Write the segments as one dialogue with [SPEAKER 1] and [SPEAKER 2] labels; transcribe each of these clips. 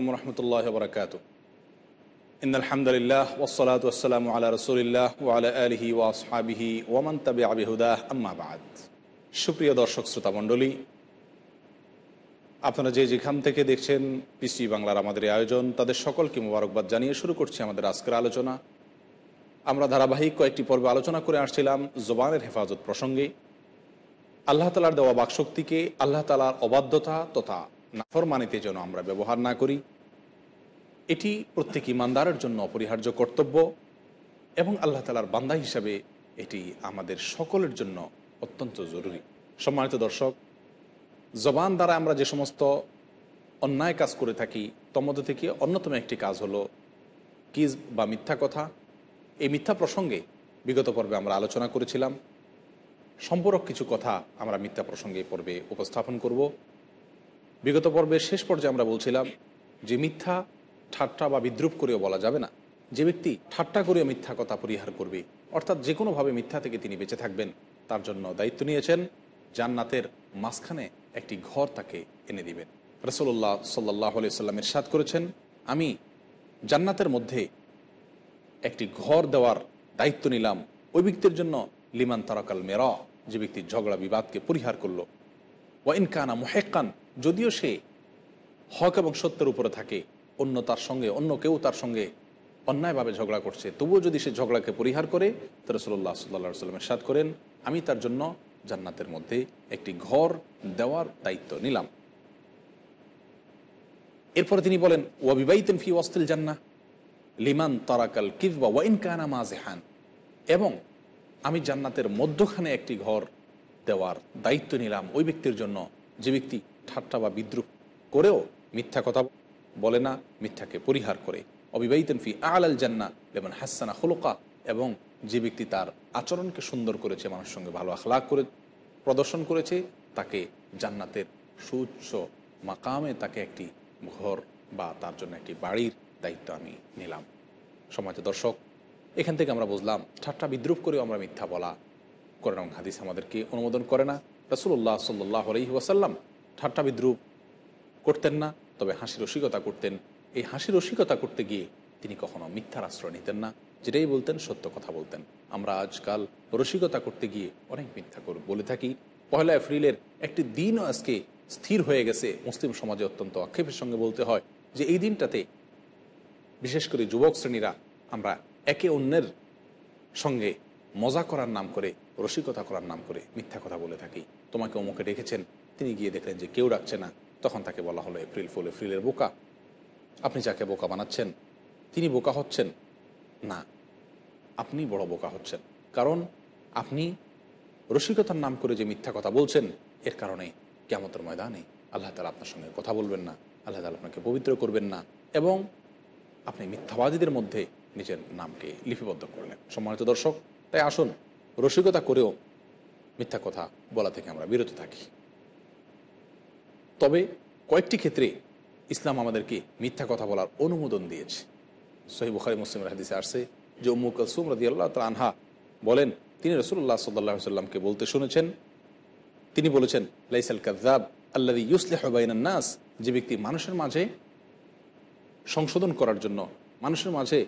[SPEAKER 1] আলাইকুম রহমতুল্লাহ বরকাত ইন আলহামদুলিল্লাহ ওসলাত ওসালাম আলা রসুলিল্লাহ ওয়ালা আলহি ওয়াসহাবিহি ওয়ামান তাবে আবিহুদাহ আম্মাবাদ সুপ্রিয় দর্শক, শ্রোতা মণ্ডলী, আপনারা যে যেখান থেকে দেখছেন পিসি বাংলার আমাদের আয়োজন, তাদের সকলকে মুবারকবাদ জানিয়ে শুরু করছি আমাদের আজকের আলোচনা। আমরা ধারাবাহিক কয়েকটি পর্বে আলোচনা করে আসছিলাম জোবানের হেফাজত প্রসঙ্গে। আল্লাহ তালার দেওয়া বাকশক্তিকে আল্লাহ তালার অবাধ্যতা তথা নাফরমানিতে যেন আমরা ব্যবহার না করি। এটি প্রত্যেক ইমানদারের জন্য অপরিহার্য কর্তব্য এবং আল্লাহ তালার বান্দা হিসাবে এটি আমাদের সকলের জন্য অত্যন্ত জরুরি। সম্মানিত দর্শক, জবান দ্বারা আমরা যে সমস্ত অন্যায় কাজ করে থাকি তোর মধ্যে থেকে অন্যতম একটি কাজ হলো কিজ বা মিথ্যা কথা। এই মিথ্যা প্রসঙ্গে বিগত পর্বে আমরা আলোচনা করেছিলাম। সম্পূরক কিছু কথা আমরা মিথ্যা প্রসঙ্গে পর্বে উপস্থাপন করব। বিগত পর্বের শেষ পর্যায়ে আমরা বলছিলাম যে মিথ্যা ঠাট্টা বা বিদ্রুপ করেও বলা যাবে না। যে ব্যক্তি ঠাট্টা করেও মিথ্যা কথা পরিহার করবে, অর্থাৎ যে কোনোভাবে মিথ্যা থেকে তিনি বেঁচে থাকবেন, তার জন্য দায়িত্ব নিয়েছেন জান্নাতের মাঝখানে একটি ঘর তাকে এনে দিবেন। রসল্লাহ সাল্লাহ সাল্লামের সাদ করেছেন, আমি জান্নাতের মধ্যে একটি ঘর দেওয়ার দায়িত্ব নিলাম, ওই ব্যক্তির জন্য লিমান তারাকাল মেরা, যে ব্যক্তি ঝগড়া বিবাদকে পরিহার করল। ওয়াইন কানা মোহেকান যদিও সে হক এবং সত্যের উপরে থাকে অন্য তার সঙ্গে, অন্য কেউ তার সঙ্গে অন্যায়ভাবে ঝগড়া করছে, তবুও যদি সে ঝগড়াকে পরিহার করে, তো রসল্লাহ সাল্লা সাল্লামের সাদ করেন, আমি তার জন্য জান্নাতের মধ্যে একটি ঘর দেওয়ার দায়িত্ব নিলাম। এরপরে তিনি বলেন ওয়াবিবাইতেন ফি ওয়াস্তিল জান্না লিমান তারাকাল কিজবা ওয়াইন কানা মাজেহান এবং আমি জান্নাতের মধ্যখানে একটি ঘর দেওয়ার দায়িত্ব নিলাম। ওই ব্যক্তির জন্য যে ব্যক্তি ঠাট্টা বা বিদ্রুপ করেও মিথ্যা কথা বলে না, মিথ্যাকে পরিহার করে। অবিবাহিতেন ফি আল আল জান্না যেমন হাসানা হলোকা এবং যে ব্যক্তি তার আচরণকে সুন্দর করেছে, মানুষের সঙ্গে ভালো আখলাক করে, প্রদর্শন করেছে, তাকে জান্নাতের সুউচ্চ মাকামে তাকে একটি ঘর বা তার জন্য একটি বাড়ির দায়িত্ব আমি নিলাম। সমাজ দর্শক, এখান থেকে আমরা বুঝলাম, ঠাট্টা বিদ্রুপ করেও আমরা মিথ্যা বলা কোরআন হাদিস আমাদেরকে অনুমোদন করে না। রসুল্লাহ সাল্লাহ আলহি ওয়াসাল্লাম ঠাট্টা বিদ্রুপ করতেন না। তবে হাসি রসিকতা করতেন। এই হাসি রসিকতা করতে গিয়ে তিনি কখনো মিথ্যার আশ্রয় নিতেন না। যেটাই বলতেন, সত্য কথা বলতেন। আমরা আজকাল রসিকতা করতে গিয়ে অনেক মিথ্যা করে, বলে থাকি। পয়লা এপ্রিলের একটি দিনও আজকে স্থির হয়ে গেছে। মুসলিম সমাজে অত্যন্ত আক্ষেপের সঙ্গে বলতে হয় যে, এই দিনটাতে বিশেষ করে যুবক শ্রেণীরা আমরা একে অন্যের সঙ্গে মজা করার নাম করে, রসিকতা করার নাম করে মিথ্যা কথা বলে থাকি। তোমাকে অমুকে ডেকেছেন। তিনি গিয়ে দেখলেন যে কেউ ডাকছে না। তখন তাকে বলা হলো, এপ্রিল ফুল, এপ্রিলের বোকা। আপনি যাকে বোকা বানাচ্ছেন, তিনি বোকা হচ্ছেন? না, আপনি বড় বোকা হচ্ছেন। কারণ আপনি রসিকতার নাম করে যে মিথ্যা কথা বলছেন, এর কারণে কেমতের ময়দানে আল্লাহ তালা আপনার সঙ্গে কথা বলবেন না, আল্লাহ তালা আপনাকে পবিত্র করবেন না এবং আপনি মিথ্যাবাদীদের মধ্যে নিজের নামকে লিপিবদ্ধ করলেন। সম্মানিত দর্শক, তাই আসুন, রসিকতা করেও মিথ্যা কথা বলা থেকে আমরা বিরত থাকি। তবে কয়েকটি ক্ষেত্রে ইসলাম আমাদেরকে মিথ্যা কথা বলার অনুমোদন দিয়েছে। সহি বুখারি মুসলিম হাদিসে আসছে যে উম্মু কলসুম রাদি আল্লাহ আনহা বলেন, তিনি রসুল্লাহ সাল্লাহ সাল্লামকে বলতে শুনেছেন। তিনি বলেছেন, লাইসাল কাজাব আল্লাহ ইউসলেহ নাস, যে ব্যক্তি মানুষের মাঝে সংশোধন করার জন্য, মানুষের মাঝে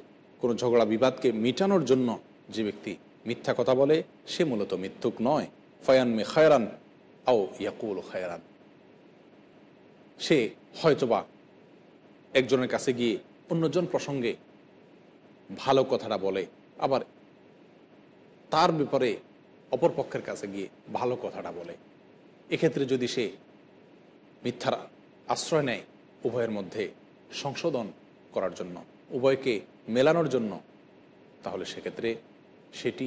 [SPEAKER 1] কোনো ঝগড়া বিবাদকে মিটানোর জন্য যে ব্যক্তি মিথ্যা কথা বলে, সে মূলত মিথ্যুক নয়। ফয়ান মে খায়রান আও ইয়াকুল খায়রান। সে হয়তোবা একজনের কাছে গিয়ে অন্যজন প্রসঙ্গে ভালো কথাটা বলে, আবার তার ব্যাপারে অপরপক্ষের কাছে গিয়ে ভালো কথাটা বলে। এক্ষেত্রে যদি সে মিথ্যার আশ্রয় নেয় উভয়ের মধ্যে সংশোধন করার জন্য, উভয়কে মেলানোর জন্য, তাহলে সেক্ষেত্রে সেটি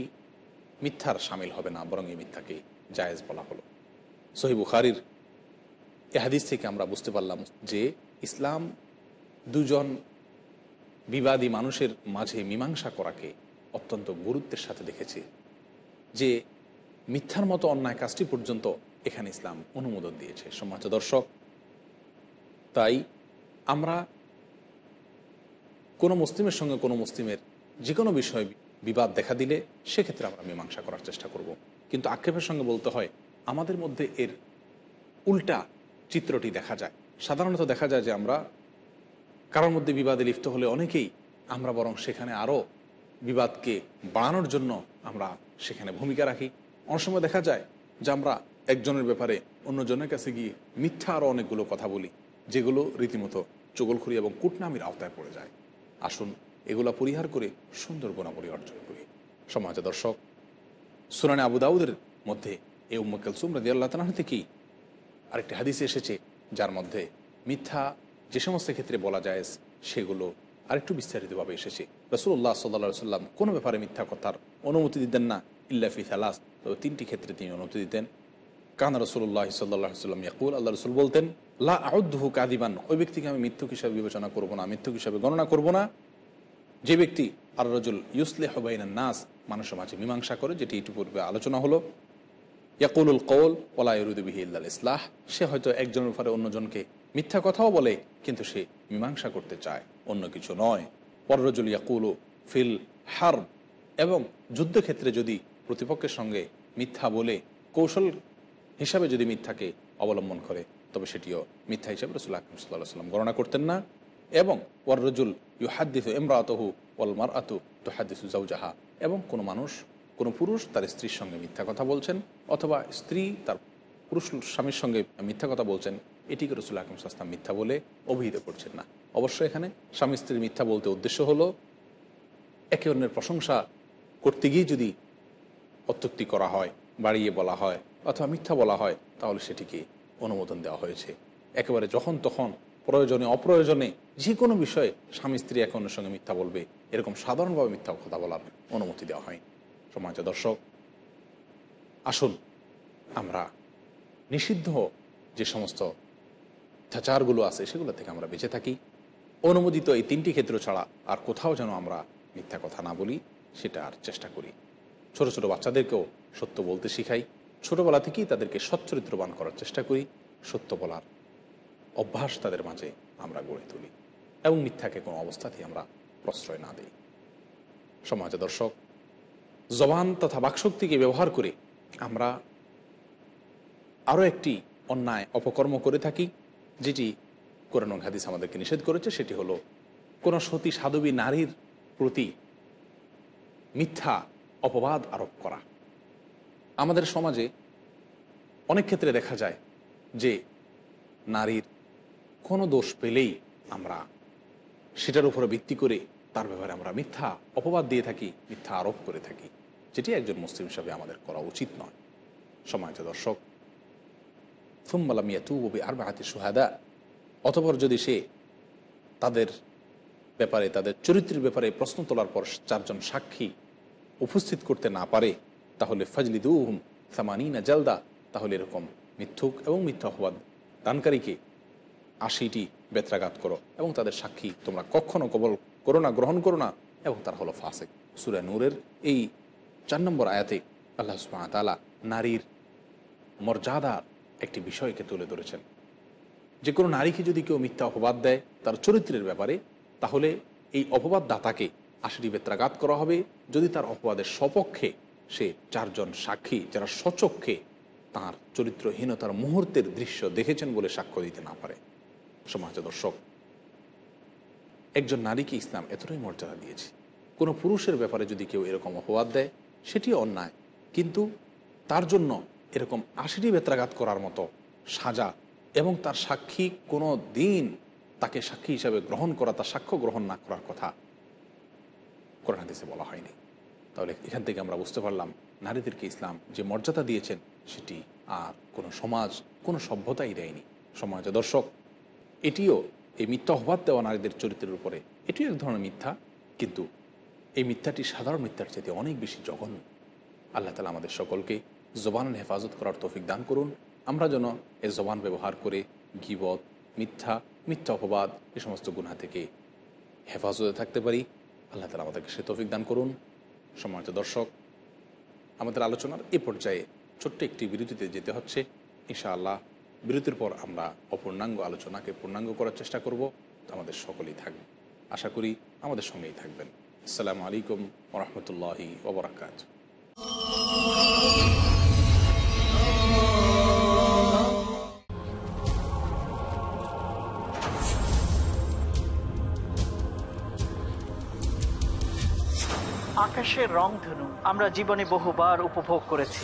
[SPEAKER 1] মিথ্যার সামিল হবে না, বরং এই মিথ্যাকে জায়েজ বলা হলো। সহি বুখারির এ হাদিস থেকে আমরা বুঝতে পারলাম যে ইসলাম দুজন বিবাদী মানুষের মাঝে মীমাংসা করাকে অত্যন্ত গুরুত্বের সাথে দেখেছে, যে মিথ্যার মতো অন্যায় কাজটি পর্যন্ত এখানে ইসলাম অনুমোদন দিয়েছে সমাজ দর্শক, তাই আমরা কোনো মুসলিমের সঙ্গে কোনো মুসলিমের যে কোনো বিষয়ে বিবাদ দেখা দিলে সেক্ষেত্রে আমরা মীমাংসা করার চেষ্টা করব। কিন্তু আক্ষেপের সঙ্গে বলতে হয়, আমাদের মধ্যে এর উল্টা চিত্রটি দেখা যায়। সাধারণত দেখা যায় যে আমরা কারোর মধ্যে বিবাদে লিপ্ত হলে অনেকেই আমরা বরং সেখানে আরও বিবাদকে বাড়ানোর জন্য আমরা সেখানে ভূমিকা রাখি। অনেক সময় দেখা যায় যে আমরা একজনের ব্যাপারে অন্যজনের কাছে গিয়ে মিথ্যা আরও অনেকগুলো কথা বলি, যেগুলো রীতিমতো চগলখুরি এবং কুটনামির আওতায় পড়ে যায়। আসুন এগুলা পরিহার করে সুন্দর গুণাবলী অর্জন করি। সমাজ দর্শক সুরানে আবু দাউদের মধ্যে এই উম্মা কালসুম রাজি আল্লাহ তালাহ থেকেই আরেকটি হাদিস এসেছে, যার মধ্যে মিথ্যা যে সমস্ত ক্ষেত্রে বলা যায় সেগুলো আরেকটু বিস্তারিতভাবে এসেছে। রসুল্লাহ সাল্লা সাল্লাম কোনো ব্যাপারে মিথ্যা কথার অনুমতি দিতেন না ইল্লাফি সালাস। তবে তিনটি ক্ষেত্রে তিনি অনুমতি দিতেন। কান রসুল্লাহ সাল্লাহ সাল্লাম ইয়াকুল, আল্লাহ রসুল বলতেন, লা আউদ্দহু কাদিবান ওই ব্যক্তিকে আমি মিথ্যুক হিসাবে বিবেচনা করব না মিথ্যুক হিসাবে গণনা করব না। যে ব্যক্তি আর রজুল ইউসলে হবাইন নাস, মানুষের মাঝে মীমাংসা করে, যেটি ইতিপূর্বে আলোচনা হলো ইয়াকুলুল কৌল ওলা ইরুদবিহি ইল্লাল ইসলাহ সে হয়তো একজনের ব্যাপারে অন্যজনকে মিথ্যা কথাও বলে, কিন্তু সে মীমাংসা করতে চায়, অন্য কিছু নয়। পররজুল ইয়াকুলু ফিল হার এবং যুদ্ধক্ষেত্রে যদি প্রতিপক্ষের সঙ্গে মিথ্যা বলে, কৌশল হিসাবে যদি মিথ্যাকে অবলম্বন করে, তবে সেটিও মিথ্যা হিসাবে রসুল আকরম সাল্লাহ সাল্লাম গণনা করতেন না। এবং ওয়াররজুল ইউ হাদ্দিসু এমরাতহু ওয়াল মার আতু তো হাদ্দিসু জাউজাহা এবং কোনো মানুষ কোনো পুরুষ তার স্ত্রীর সঙ্গে মিথ্যা কথা বলছেন অথবা স্ত্রী তার পুরুষ স্বামীর সঙ্গে মিথ্যা কথা বলছেন, এটিকে রসুল আকরম সাস্তাম মিথ্যা বলে অভিহিত করছেন না। অবশ্যই এখানে স্বামী স্ত্রীর মিথ্যা বলতে উদ্দেশ্য হলো, একে অন্যের প্রশংসা করতে গিয়ে যদি অত্যুক্তি করা হয়, বাড়িয়ে বলা হয় অথবা মিথ্যা বলা হয়, তাহলে সেটিকে অনুমোদন দেওয়া হয়েছে। একেবারে যখন তখন, প্রয়োজনে অপ্রয়োজনে যে কোনো বিষয়ে স্বামী স্ত্রী একে অন্যের সঙ্গে মিথ্যা বলবে, এরকম সাধারণভাবে মিথ্যা কথা বলার অনুমতি দেওয়া হয় সমাজ দর্শক, আসুন আমরা নিষিদ্ধ যে সমস্ত অত্যাচারগুলো আছে সেগুলো থেকে আমরা বেঁচে থাকি। অনুমোদিত এই তিনটি ক্ষেত্র ছাড়া আর কোথাও যেন আমরা মিথ্যা কথা না বলি, সেটা আর চেষ্টা করি। ছোট ছোট বাচ্চাদেরকেও সত্য বলতে শিখাই। ছোটবেলা থেকেই তাদেরকে সচ্চরিত্রবান করার চেষ্টা করি। সত্য বলার অভ্যাস তাদের মাঝে আমরা গড়ে তুলি এবং মিথ্যাকে কোনো অবস্থাতেই আমরা প্রশ্রয় না দিই। সমাজ দর্শক জবান তথা বাকশক্তিকে ব্যবহার করে আমরা আরও একটি অন্যায় অপকর্ম করে থাকি, যেটি কোরআন হাদিস আমাদেরকে নিষেধ করেছে। সেটি হলো, কোনো সতী সাধবী নারীর প্রতি মিথ্যা অপবাদ আরোপ করা। আমাদের সমাজে অনেক ক্ষেত্রে দেখা যায় যে নারীর কোনো দোষ পেলেই আমরা সেটার উপরে ভিত্তি করে তার ব্যাপারে আমরা মিথ্যা অপবাদ দিয়ে থাকি, মিথ্যা আরোপ করে থাকি। যেটি একজন মুসলিম হিসাবে আমাদের করা উচিত নয়। সমাজ দর্শক ফুম্মালামিয়া তুবি আর বাহাতি সুহাদা অতপর যদি সে তাদের ব্যাপারে, তাদের চরিত্রের ব্যাপারে প্রশ্ন তোলার পর চারজন সাক্ষী উপস্থিত করতে না পারে, তাহলে ফজলি দুহুম সামানিনা জালদা, তাহলে এরকম মিথ্যুক এবং মিথ্যা অপবাদ দানকারীকে আশিটি বেত্রাঘাত করো এবং তাদের সাক্ষী তোমরা কখনো কবল করো না, গ্রহণ করো না। এবং তার হলো ফাসেক। সুরা নূরের এই চার নম্বর আয়াতে আল্লাহ তালা নারীর মর্যাদার একটি বিষয়কে তুলে ধরেছেন। যে কোনো নারীকে যদি কেউ মিথ্যা অপবাদ দেয় তার চরিত্রের ব্যাপারে, তাহলে এই অপবাদ দাতাকে আশিটি বেত্রাঘাত করা হবে। যদি তার অপবাদের সপক্ষে সে চারজন সাক্ষী, যারা সচক্ষে তার চরিত্রহীনতার মুহূর্তের দৃশ্য দেখেছেন বলে সাক্ষ্য দিতে না পারে। সমাজ দর্শক একজন নারীকে ইসলাম এতটাই মর্যাদা দিয়েছে। কোনো পুরুষের ব্যাপারে যদি কেউ এরকম অপবাদ দেয় সেটি অন্যায়। কিন্তু তার জন্য এরকম আশিটি বেত্রাঘাত করার মতো সাজা এবং তার সাক্ষী কোনো দিন তাকে সাক্ষী হিসাবে গ্রহণ করা, তার সাক্ষ্য গ্রহণ না করার কথা কোরআন হাদিসে বলা হয়নি। তাহলে এখান থেকে আমরা বুঝতে পারলাম নারীদেরকে ইসলাম যে মর্যাদা দিয়েছেন, সেটি আর কোনো সমাজ, কোনো সভ্যতাই দেয়নি। সমাজ দর্শক, এটিও এই মিথ্যা অহবাদ দেওয়া নারীদের চরিত্রের উপরে। এটিও এক ধরনের মিথ্যা, কিন্তু এই মিথ্যাটি সাধারণ মিথ্যার চাইতে অনেক বেশি জঘন্য। আল্লাহ তালা আমাদের সকলকে জবানের হেফাজত করার তৌফিক দান করুন। আমরা যেন এ জবান ব্যবহার করে গিবত, মিথ্যা মিথ্যা অপবাদ এ সমস্ত গুণা থেকে হেফাজতে থাকতে পারি। আল্লাহ তালা আমাদেরকে সে তৌফিক দান করুন। সম্মানিত দর্শক, আমাদের আলোচনার এ পর্যায়ে ছোট্ট একটি বিরতিতে যেতে হচ্ছে। ইনশাআল্লাহ বিরতির পর আমরা অপূর্ণাঙ্গ আলোচনাকে পূর্ণাঙ্গ করার চেষ্টা করব। আমাদের সকলেই থাকবে। আশা করি আমাদের সঙ্গেই থাকবেন। আসসালামু আলাইকুম ওরহমতুল্লাহি ওবরাকাত।
[SPEAKER 2] আকাশের রংধনু আমরা জীবনে বহুবার উপভোগ করেছি।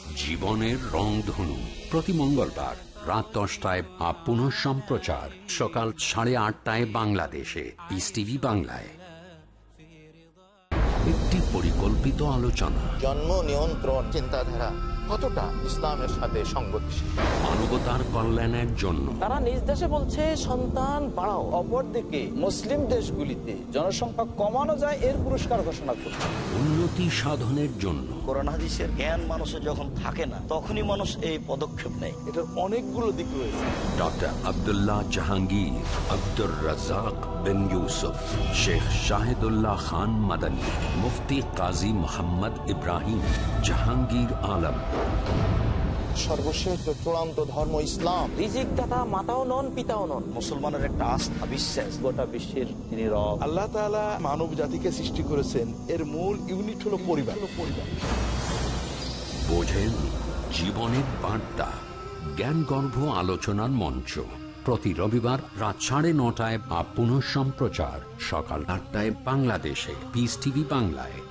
[SPEAKER 3] জীবনের রংধনু প্রতি মঙ্গলবার রাত দশটায় বা পুনঃ সম্প্রচার সকাল সাড়ে আটটায় বাংলাদেশে। বাংলায়। একটি পরিকল্পিত আলোচনা।
[SPEAKER 4] জন্ম নিয়ন্ত্রণ চিন্তাধারা কতটা ইসলামের সাথে সংগতিশীল?
[SPEAKER 3] মানবতার কল্যাণের জন্য।
[SPEAKER 5] তারা নিজ দেশে বলছে সন্তান বাড়াও। অপরদিকে মুসলিম দেশগুলিতে জনসংখ্যা কমানো যায় এর পুরস্কার ঘোষণা করছে।
[SPEAKER 3] উন্নতি সাধনের জন্য।
[SPEAKER 6] কোরআন জ্ঞান মানুষের যখন থাকে না তখনই মানুষ এই পদক্ষেপ নেয়।
[SPEAKER 5] এটার অনেকগুলো দিক রয়েছে।
[SPEAKER 3] ডক্টর আবদুল্লাহ জাহাঙ্গীর আব্দুর রাজাক বিন ইউসুফ শেখ শাহিদুল্লাহ খান মাদানী মুফতি কাজী মোহাম্মদ ইব্রাহিম জাহাঙ্গীর আলম।
[SPEAKER 4] সর্বশ্রেষ্ঠ চূড়ান্ত ধর্ম ইসলাম
[SPEAKER 5] রিজিক দাতা মাতাও নন পিতাও নন।
[SPEAKER 6] মুসলমানের একটা আস্থা বিশ্বাস।
[SPEAKER 5] গোটা বিশ্বের তিনি রব।
[SPEAKER 7] আল্লাহ তাআলা মানব জাতিকে সৃষ্টি করেছেন। এর মূল ইউনিট হলো পরিবার। পরিবার
[SPEAKER 3] বোঝেন জীবনের বার্তা জ্ঞানগর্ভ আলোচনার মঞ্চ। প্রতি রবিবার রাত সাড়ে নটায় বা পুনঃ সম্প্রচার সকাল আটটায় বাংলাদেশে। পিস টিভি বাংলায়।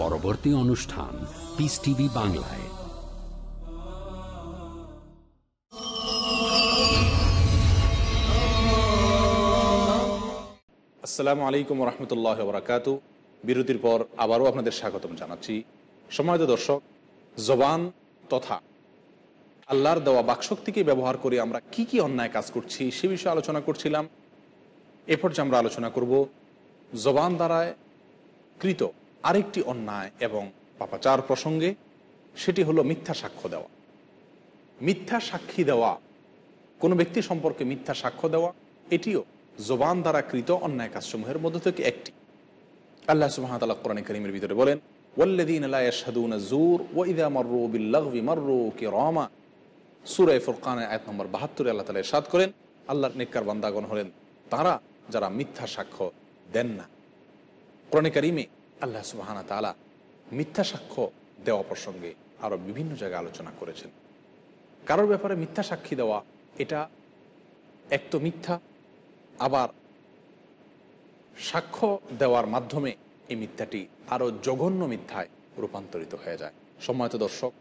[SPEAKER 3] পরবর্তী অনুষ্ঠান পিস টিভি বাংলায়।
[SPEAKER 1] আসসালামু আলাইকুম রহমতুল্লাহ বরাকাতু বিরতির পর আবারও আপনাদের স্বাগতম জানাচ্ছি। সময়ত দর্শক, জবান তথা আল্লাহর দেওয়া বাকশক্তিকে ব্যবহার করে আমরা কি কি অন্যায় কাজ করছি সে বিষয়ে আলোচনা করছিলাম। এ পর্যায়ে আমরা আলোচনা করব জবান দ্বারায় কৃত আরেকটি অন্যায় এবং পাপাচার প্রসঙ্গে সেটি হলো মিথ্যা সাক্ষ্য দেওয়া। মিথ্যা সাক্ষী দেওয়া, কোনো ব্যক্তি সম্পর্কে মিথ্যা সাক্ষ্য দেওয়া, এটিও জবান দ্বারা কৃত অন্যায় কাজসমূহের মধ্য থেকে একটি। আল্লাহ সুবাহতাল্লাহ কোরআন করিমের ভিতরে বলেন নম্বর 72 আল্লাহ তাআলা ইরশাদ করেন হলেন তারা যারা মিথ্যা সাক্ষ্য দেন না। কোরআন কারিমে আল্লাহ সুবহানাহু ওয়া তাআলা মিথ্যা সাক্ষ্য দেওয়া প্রসঙ্গে আরও বিভিন্ন জায়গায় আলোচনা করেছেন। কারোর ব্যাপারে মিথ্যা সাক্ষী দেওয়া, এটা এক তো মিথ্যা, আবার সাক্ষ্য দেওয়ার মাধ্যমে এই মিথ্যাটি আরও জঘন্য মিথ্যায় রূপান্তরিত হয়ে যায়। সম্মানিত দর্শক,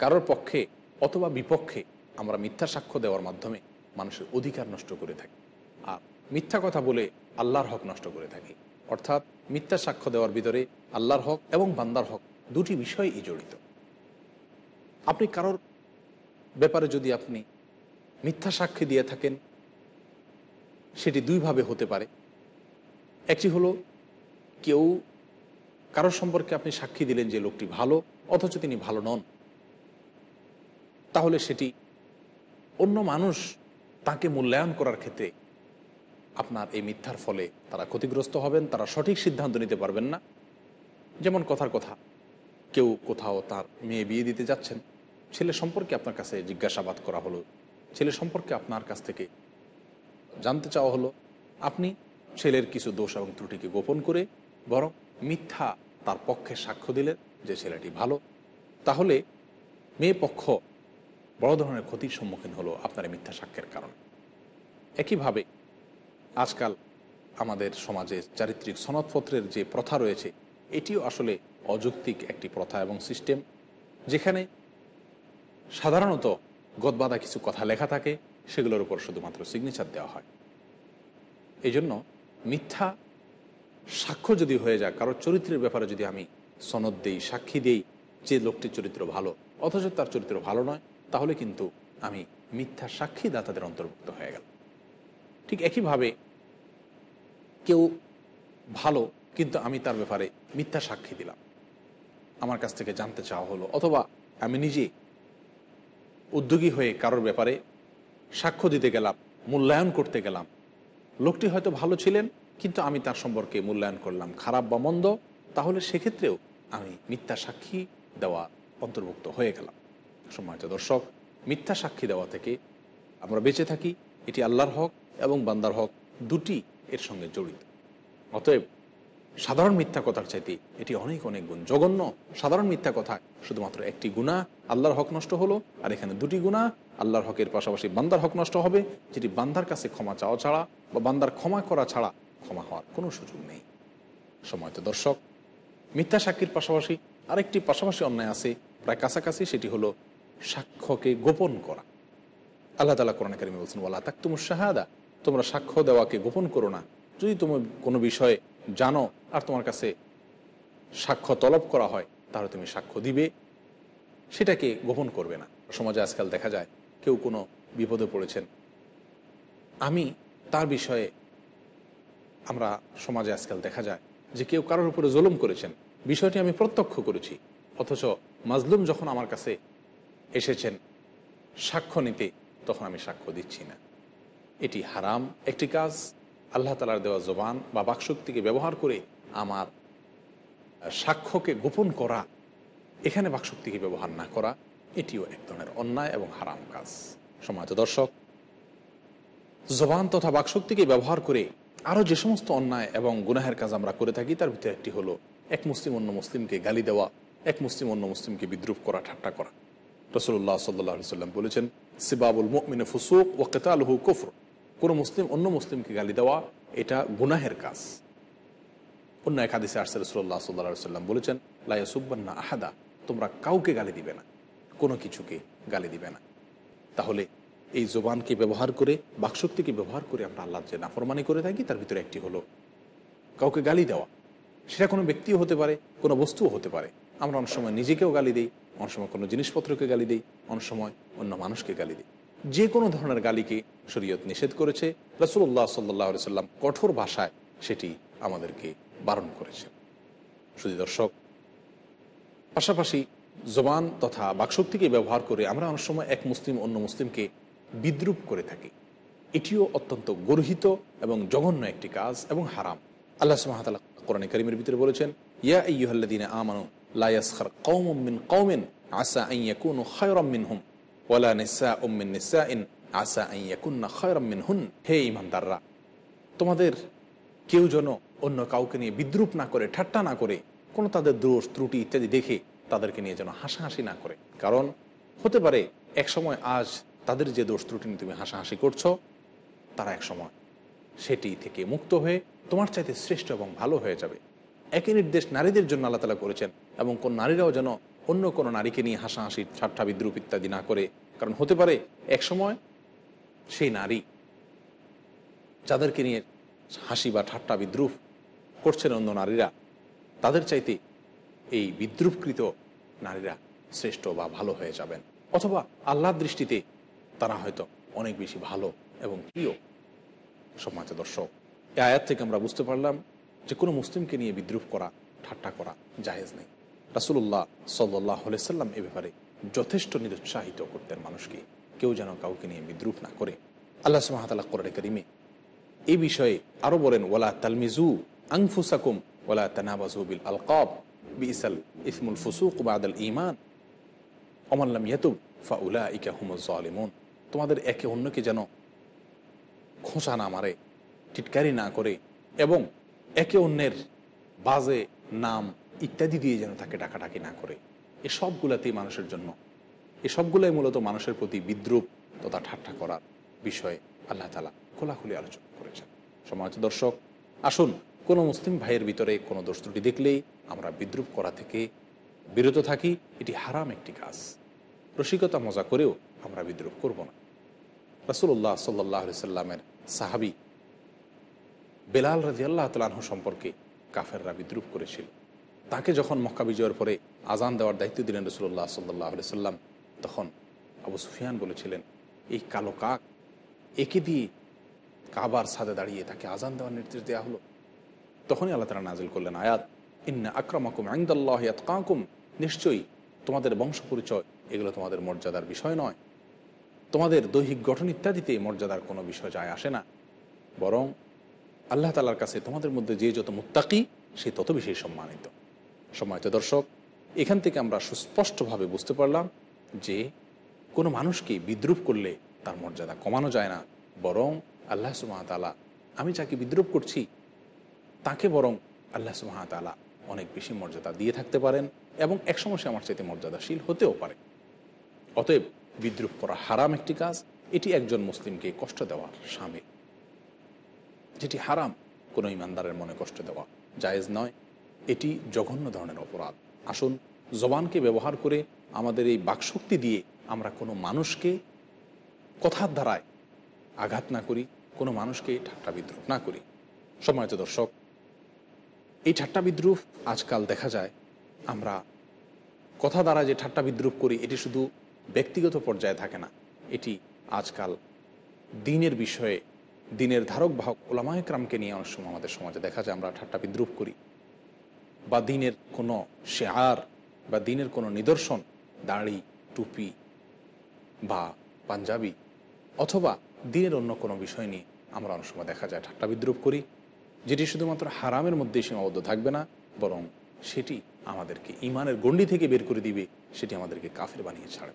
[SPEAKER 1] কারোর পক্ষে অথবা বিপক্ষে আমরা মিথ্যা সাক্ষ্য দেওয়ার মাধ্যমে মানুষের অধিকার নষ্ট করে থাকি, আর মিথ্যা কথা বলে আল্লাহর হক নষ্ট করে থাকি। অর্থাৎ মিথ্যা সাক্ষ্য দেওয়ার ভিতরে আল্লাহর হক এবং বান্দার হক দুটি বিষয়ই জড়িত। আপনি কারোর ব্যাপারে যদি আপনি মিথ্যা সাক্ষী দিয়ে থাকেন, সেটি দুইভাবে হতে পারে। একটি হলো, কেউ কারোর সম্পর্কে আপনি সাক্ষী দিলেন যে লোকটি ভালো, অথচ তিনি ভালো নন। তাহলে সেটি অন্য মানুষ তাকে মূল্যায়ন করার ক্ষেত্রে আপনার এই মিথ্যার ফলে তারা ক্ষতিগ্রস্ত হবেন, তারা সঠিক সিদ্ধান্ত নিতে পারবেন না। যেমন কথার কথা, কেউ কোথাও তার মেয়ে বিয়ে দিতে যাচ্ছেন, ছেলে সম্পর্কে আপনার কাছে জিজ্ঞাসাবাদ করা হলো, ছেলে সম্পর্কে আপনার কাছ থেকে জানতে চাওয়া হলো, আপনি ছেলের কিছু দোষ এবং ত্রুটিকে গোপন করে বরং মিথ্যা তার পক্ষে সাক্ষ্য দিলেন যে ছেলেটি ভালো, তাহলে মেয়ে পক্ষ বড় ধরনের ক্ষতির সম্মুখীন হলো আপনার এই মিথ্যা সাক্ষ্যের কারণে। একইভাবে আজকাল আমাদের সমাজে চারিত্রিক সনদপত্রের যে প্রথা রয়েছে, এটিও আসলে অযৌক্তিক একটি প্রথা এবং সিস্টেম যেখানে সাধারণত গদবাদা কিছু কথা লেখা থাকে, সেগুলোর উপর শুধুমাত্র সিগনেচার দেওয়া হয়। এই জন্য মিথ্যা সাক্ষ্য যদি হয়ে যায় কারোর চরিত্রের ব্যাপারে যদি আমি সনদ দেই, সাক্ষী দেই, যে লোকটির চরিত্র ভালো, অথচ তার চরিত্র ভালো নয়, তাহলে কিন্তু আমি মিথ্যা সাক্ষী দাতাদের অন্তর্ভুক্ত হয়ে গেল ঠিক একইভাবে কেউ ভালো, কিন্তু আমি তার ব্যাপারে মিথ্যা সাক্ষী দিলাম। আমার কাছ থেকে জানতে চাওয়া হলো, অথবা আমি নিজে উদ্যোগী হয়ে কারোর ব্যাপারে সাক্ষ্য দিতে গেলাম, মূল্যায়ন করতে গেলাম। লোকটি হয়তো ভালো ছিলেন, কিন্তু আমি তার সম্পর্কে মূল্যায়ন করলাম, খারাপ বা মন্দ, তাহলে সেক্ষেত্রেও আমি মিথ্যা সাক্ষী দেওয়া অন্তর্ভুক্ত হয়ে গেলাম। সম্মানিত দর্শক, মিথ্যা সাক্ষী দেওয়া থেকে আমরা বেঁচে থাকি, এটি আল্লাহর হক। এবং বান্দার হক দুটি এর সঙ্গে জড়িত। অতএব সাধারণ মিথ্যা কথার চাইতে এটি অনেক অনেক গুণ জঘন্য। সাধারণ মিথ্যা কথা শুধুমাত্র একটি গুণা, আল্লাহর হক নষ্ট হলো, আর এখানে দুটি গুণা, আল্লাহর হকের পাশাপাশি বান্দার হক নষ্ট হবে, যেটি বান্দার কাছে ক্ষমা চাওয়া ছাড়া বা বান্দার ক্ষমা করা ছাড়া ক্ষমা হওয়ার কোনো সুযোগ নেই। সময়ত দর্শক, মিথ্যা সাক্ষীর পাশাপাশি আরেকটি পাশাপাশি অন্যায় আছে, প্রায় কাছাকাছি সেটি হলো সাক্ষ্যকে গোপন করা। আল্লাহ তালা কোরআন কারিমে বলছেন ওলা তাক তুমুর শাহাদা তোমরা সাক্ষ্য দেওয়াকে গোপন করো না। যদি তুমি কোনো বিষয়ে জানো আর তোমার কাছে সাক্ষ্য তলব করা হয়, তাহলে তুমি সাক্ষ্য দিবে। সেটাকে গোপন করবে না। সমাজে আজকাল দেখা যায় কেউ কোনো বিপদে পড়েছেন। আমি তার বিষয়ে আমরা সমাজে আজকাল দেখা যায় যে কেউ কারোর উপরে জুলুম করেছেন। বিষয়টি আমি প্রত্যক্ষ করেছি। অথচ মাজলুম যখন আমার কাছে এসেছেন সাক্ষ্য নিতে, তখন আমি সাক্ষ্য দিচ্ছি না। এটি হারাম একটি কাজ। আল্লাহ তালার দেওয়া জবান বা বাকশক্তিকে ব্যবহার করে আমার সাক্ষ্যকে গোপন করা, এখানে বাকশক্তিকে ব্যবহার না করা, এটিও এক ধরনের অন্যায় এবং হারাম কাজ। সমাজ দর্শক, জবান তথা বাকশক্তিকে ব্যবহার করে আরও যে সমস্ত অন্যায় এবং গুনাহের কাজ আমরা করে থাকি, তার ভিতরে একটি হলো এক মুসলিম অন্য মুসলিমকে গালি দেওয়া, এক মুসলিম অন্য মুসলিমকে বিদ্রুপ করা, ঠাট্টা করা। রসুল্লাহ সাল্লাহ সাল্লাম বলেছেন, সিবাবুল মিনে ফুসুক ও কেতালহু কুফর। কোনো মুসলিম, অন্য মুসলিমকে গালি দেওয়া, এটা গুনাহের কাজ। অন্য এক হাদিসে আরসে রসুল্লাহ সাল্লাহ সাল্লাম বলেছেন লাইসুব্বান্না আহাদা তোমরা কাউকে গালি দিবে না, কোনো কিছুকে গালি দিবে না। তাহলে এই জোবানকে ব্যবহার করে, বাকশক্তিকে ব্যবহার করে আমরা আল্লাহ যে নাফরমানি করে থাকি, তার ভিতরে একটি হলো কাউকে গালি দেওয়া। সেটা কোনো ব্যক্তিও হতে পারে, কোনো বস্তুও হতে পারে। আমরা অনেক সময় নিজেকেও গালি দিই, অনেক সময় কোনো জিনিসপত্রকে গালি দিই, অনেক সময় অন্য মানুষকে গালি দিই। যে কোনো ধরনের গালিকে শরীয়ত নিষেধ করেছে। রসুল্লাহ সাল্লাহ সাল্লাম কঠোর ভাষায় সেটি আমাদেরকে বারণ করেছে। শুধু দর্শক, পাশাপাশি জবান তথা বাকশক্তিকে ব্যবহার করে আমরা অনেক সময় এক মুসলিম অন্য মুসলিমকে বিদ্রুপ করে থাকি। এটিও অত্যন্ত গর্হিত এবং জঘন্য একটি কাজ এবং হারাম। আল্লাহ সুমাতাল কোরআন করিমের ভিতরে বলেছেন, ইয়া ইয়ুহাল্লাদিন আমানু লায়াসখার কৌম মিন কৌমিন আসা আইয়াকুন খয়রম মিন হুম ইন আসা হুন হে ইমানদাররা, তোমাদের কেউ যেন অন্য কাউকে নিয়ে বিদ্রুপ না করে, ঠাট্টা না করে, কোনো তাদের দোষ, ত্রুটি ইত্যাদি দেখে তাদেরকে নিয়ে যেন হাসাহাসি না করে। কারণ হতে পারে এক সময় আজ তাদের যে দোষ, ত্রুটি নিয়ে তুমি হাসাহাসি করছ, তারা এক সময় সেটি থেকে মুক্ত হয়ে তোমার চাইতে শ্রেষ্ঠ এবং ভালো হয়ে যাবে। একই নির্দেশ নারীদের জন্য আল্লাহ তালা করেছেন এবং কোন নারীরাও যেন অন্য কোনো নারীকে নিয়ে হাসাহাসি, ঠাট্টা, বিদ্রুপ ইত্যাদি না করে, কারণ হতে পারে এক সময় সেই নারী যাদেরকে নিয়ে হাসি বা ঠাট্টা, বিদ্রুপ করছেন অন্য নারীরা, তাদের চাইতে এই বিদ্রুপকৃত নারীরা শ্রেষ্ঠ বা ভালো হয়ে যাবেন। অথবা আল্লাহর দৃষ্টিতে তারা হয়তো অনেক বেশি ভালো এবং প্রিয় সমাজ দর্শক। এই আয়াত থেকে আমরা বুঝতে পারলাম যে কোনো মুসলিমকে নিয়ে বিদ্রুপ করা, ঠাট্টা করা জায়েজ নেই। রাসুল্লাহ সাল্লাহ সাল্লাম এ ব্যাপারে যথেষ্ট নিরুৎসাহিত করতেন মানুষকে। কেউ যেন কাউকে নিয়ে বিদ্রুপ না করে। আল্লাহ সুমাতাল্লাহ করে করিমে এই বিষয়ে আরও বলেন ওলা তালমিজু আংফুসাকুম ওলা তানাবাজুবিল আলকাব বিসাল ইসমুল ফুসুক বাদাল ইমান অমাল্লাম ইয়াতুব ফাউলা ইকা হুমুজ আলিমুন তোমাদের একে অন্যকে যেন খোঁচা না মারে, টিটকারি না করে, এবং একে অন্যের বাজে নাম ইত্যাদি দিয়ে যেন তাকে ডাকাডাকি না করে। এ সবগুলাতেই মানুষের জন্য। এ সবগুলাই মূলত মানুষের প্রতি বিদ্রুপ তথা ঠাট্টা করার বিষয়ে আল্লাহ তালা খোলাখুলি আলোচনা করেছেন। সমাজ দর্শক, আসুন, কোনো মুসলিম ভাইয়ের ভিতরে কোনো দোষ ত্রুটি দেখলেই আমরা বিদ্রুপ করা থেকে বিরত থাকি। এটি হারাম একটি কাজ। রসিকতা মজা করেও আমরা বিদ্রুপ করব না। রাসুল্লাহ সাল্লাহ সাল্লামের সাহাবি বেলাল রাজি আল্লাহ তালাহ সম্পর্কে কাফেররা বিদ্রুপ করেছিল। তাকে যখন মক্কা বিজয়ের পরে আজান দেওয়ার দায়িত্ব দিলেন রসুল্লাহ সাল্লাহ সাল্লাম তখন আবু সুফিয়ান বলেছিলেন, এই কালো কাক, একে দিয়ে কাবার সাদে দাঁড়িয়ে তাকে আজান দেওয়ার নির্দেশ দেওয়া হলো। তখনই আল্লাহ তালা নাজিল করলেন আয়াত, ইন্না আক্রমাকুম আইন্দাল্লাহ কাকুম নিশ্চয়ই তোমাদের বংশ পরিচয় এগুলো তোমাদের মর্যাদার বিষয় নয়। তোমাদের দৈহিক গঠন ইত্যাদিতে মর্যাদার কোনো বিষয় যায় আসে না। বরং আল্লাহ তালার কাছে তোমাদের মধ্যে যে যত মুত্তাকি, সে তত বেশি সম্মানিত। সম্মানিত দর্শক, এখান থেকে আমরা সুস্পষ্টভাবে বুঝতে পারলাম যে কোনো মানুষকে বিদ্রুপ করলে তার মর্যাদা কমানো যায় না। বরং আল্লাহ সুমাতালা আমি যাকে বিদ্রুপ করছি, তাকে বরং আল্লাহ সুমাতালা অনেক বেশি মর্যাদা দিয়ে থাকতে পারেন এবং একসময় সে আমার চাইতে মর্যাদাশীল হতেও পারে। অতএব বিদ্রুপ করা হারাম একটি কাজ, এটি একজন মুসলিমকে কষ্ট দেওয়ার সামিল। যেটি হারাম, কোনো ইমানদারের মনে কষ্ট দেওয়া জায়েজ নয়। এটি জঘন্য ধরনের অপরাধ। আসুন, জবানকে ব্যবহার করে আমাদের এই বাকশক্তি দিয়ে আমরা কোনো মানুষকে কথার দ্বারায় আঘাত না করি, কোনো মানুষকে ঠাট্টা বিদ্রুপ না করি। সময়ত দর্শক, এই ঠাট্টা বিদ্রুপ আজকাল দেখা যায়, আমরা কথা দ্বারা যে ঠাট্টা বিদ্রুপ করি, এটি শুধু ব্যক্তিগত পর্যায়ে থাকে না, এটি আজকাল দিনের বিষয়ে, দিনের ধারক বাহক ওলামায়করামকে নিয়ে অনেক সময় আমাদের সমাজে দেখা যায়, আমরা ঠাট্টা বিদ্রুপ করি। বা দিনের কোনো শেয়ার বা দিনের কোনো নিদর্শন, দাড়ি, টুপি বা পাঞ্জাবি অথবা দিনের অন্য কোনো বিষয় নিয়ে আমরা অনেক সময় দেখা যায়, ঠাট্টা বিদ্রুপ করি, যেটি শুধুমাত্র হারামের মধ্যে সীমাবদ্ধ থাকবে না, বরং সেটি আমাদেরকে ইমানের গণ্ডি থেকে বের করে দিবে, সেটি আমাদেরকে কাফের বানিয়ে ছাড়ে।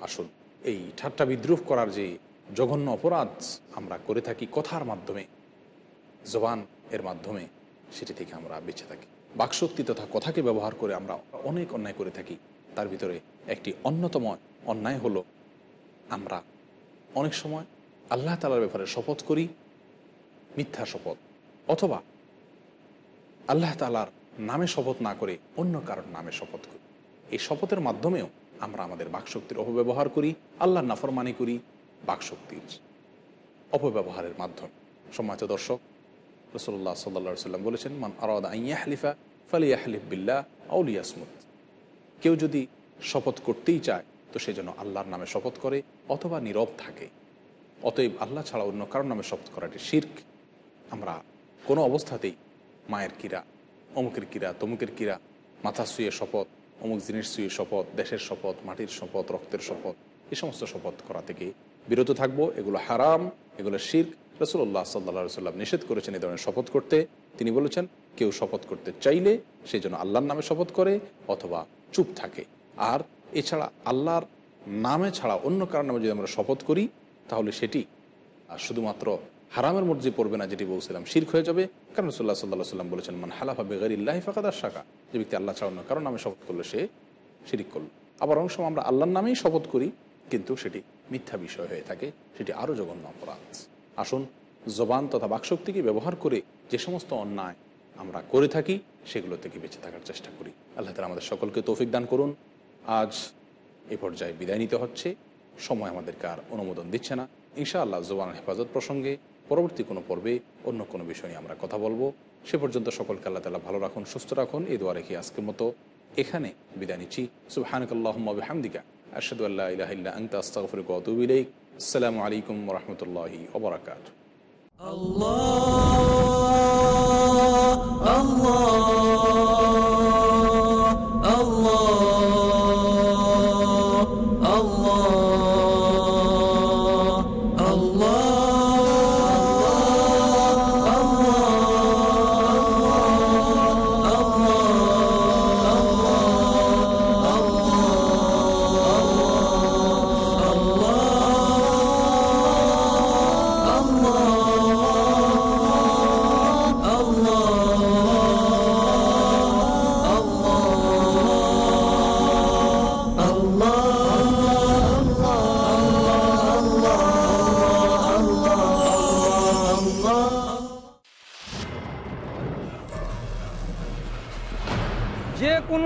[SPEAKER 1] আসুন, এই ঠাট্টা বিদ্রুপ করার যে জঘন্য অপরাধ আমরা করে থাকি কথার মাধ্যমে, জবান এর মাধ্যমে, সেটি থেকে আমরা বেঁচে থাকি। বাকশক্তি তথা কথাকে ব্যবহার করে আমরা অনেক অন্যায় করে থাকি। তার ভিতরে একটি অন্যতম অন্যায় হলো আমরা অনেক সময় আল্লাহ তালার ব্যাপারে শপথ করি, মিথ্যা শপথ, অথবা আল্লাহ তালার নামে শপথ না করে অন্য কারোর নামে শপথ করি। এই শপথের মাধ্যমেও আমরা আমাদের বাকশক্তির অপব্যবহার করি, আল্লাহর নাফরমানি করি বাকশক্তির অপব্যবহারের মাধ্যমে। সম্মানিত দর্শক রসল্লাহ সাল্লা সাল্লাম বলেছেন, মান আরাদা আইয়া হালিফা ফালিয়া বিল্লাহ আউলিয়াসমুদ কেউ যদি শপথ করতেই চায়, তো সে যেন আল্লাহর নামে শপথ করে অথবা নীরব থাকে। অতএব আল্লাহ ছাড়া অন্য কারোর নামে শপথ করাটি শির্ক। আমরা কোনো অবস্থাতেই মায়ের কিরা অমুকের কিরা তমুকের কিরা মাথা শুয়ে শপথ, অমুক জিনিস শুয়ে শপথ, দেশের শপথ, মাটির শপথ, রক্তের শপথ এই সমস্ত শপথ করা থেকে বিরত থাকব। এগুলো হারাম, এগুলো শির্ক। রসুল্লাহ সাল্লা সাল্লাম নিষেধ করেছেন এই ধরনের শপথ করতে। তিনি বলেছেন, কেউ শপথ করতে চাইলে সেই জন্য আল্লাহর নামে শপথ করে অথবা চুপ থাকে। আর এছাড়া আল্লাহর নামে ছাড়া অন্য কারোর নামে যদি আমরা শপথ করি, তাহলে সেটি শুধুমাত্র হারামের মধ্যে পড়বে না যেটি বলছিলাম, শির্ক হয়ে যাবে। কারণ রসুল্লাহ সাল্লাহ সাল্লাম বলেছেন, মান হালাফা বেগারিল্লাহি ফাঁকাদার শাখা যে ব্যক্তি আল্লাহ ছাড়া অন্য কারণ নামে শপথ করল সে শিরিক করল। আবার সময় আমরা আল্লাহর নামেই শপথ করি, কিন্তু সেটি মিথ্যা বিষয় হয়ে থাকে, সেটি আরও জঘন্য অপরাধ। আসুন, জবান তথা বাকশক্তিকে ব্যবহার করে যে সমস্ত অন্যায় আমরা করে থাকি, সেগুলো থেকে বেঁচে থাকার চেষ্টা করি। আল্লাহ তালা আমাদের সকলকে তৌফিক দান করুন। আজ এ পর্যায়ে বিদায় নিতে হচ্ছে। সময় আমাদেরকে আর অনুমোদন দিচ্ছে না। ইনশাআল্লাহ জোবান হেফাজত প্রসঙ্গে পরবর্তী কোনো পর্বে অন্য কোনো বিষয় নিয়ে আমরা কথা বলব। সে পর্যন্ত সকলকে আল্লাহ তালা ভালো রাখুন, সুস্থ রাখুন। এই দোয়া রেখে আজকের মতো এখানে বিদায় নিচ্ছি। সুবাহানকাল্লাহমদিকা আরশাদু আল্লাহ ইলাহিল্লা আংতা আতুবু ইলাইক। আসসালামু আলাইকুম ওয়া ওবরাকাত আল্লাহ
[SPEAKER 8] যে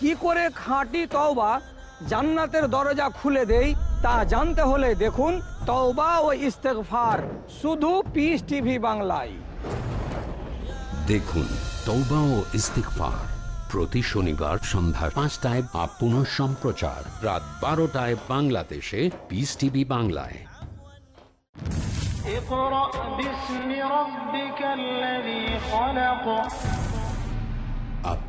[SPEAKER 8] কি করে খাঁটি তওবা জান্নাতের দরজা খুলে দেই তা জানতে হলে দেখুন তওবা ও ইস্তেগফার শুধু পিস টিভি বাংলায়
[SPEAKER 3] দেখুন তৌবা ও ইস্তিকফার প্রতি শনিবার সন্ধ্যা পাঁচটায় বা পুনঃ সম্প্রচার রাত বারোটায় বাংলাদেশে পিস টিভি বাংলায়
[SPEAKER 9] اقرأ باسم ربك الذي خلق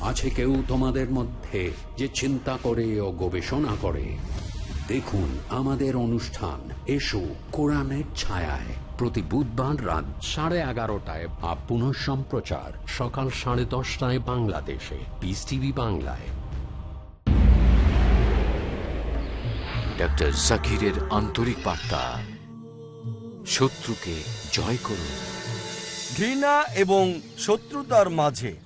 [SPEAKER 3] আছে কেউ তোমাদের মধ্যে যে চিন্তা করে ও গবেষণা করে? দেখুন আমাদের অনুষ্ঠান। এসো কোরআনের ছায়ায়। প্রতি বুধবার রাত সাড়ে এগারোটায় বা পুনঃ সম্প্রচার। সকাল সাড়ে দশটায় বাংলাদেশে। পিস টিভি বাংলায়।
[SPEAKER 10] ডক্টর জাকিরের আন্তরিক বার্তা। শত্রুকে জয় করুন।
[SPEAKER 11] ঘৃণা এবং শত্রুতার মাঝে